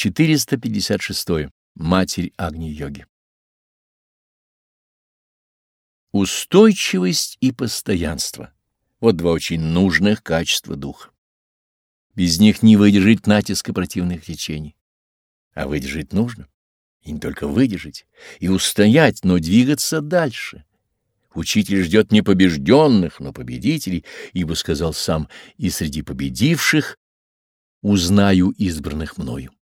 456. Матерь Агни-йоги. Устойчивость и постоянство — вот два очень нужных качества духа. Без них не выдержать натиска противных течений. А выдержать нужно. И не только выдержать, и устоять, но двигаться дальше. Учитель ждет не побежденных, но победителей, ибо сказал сам, и среди победивших узнаю избранных мною.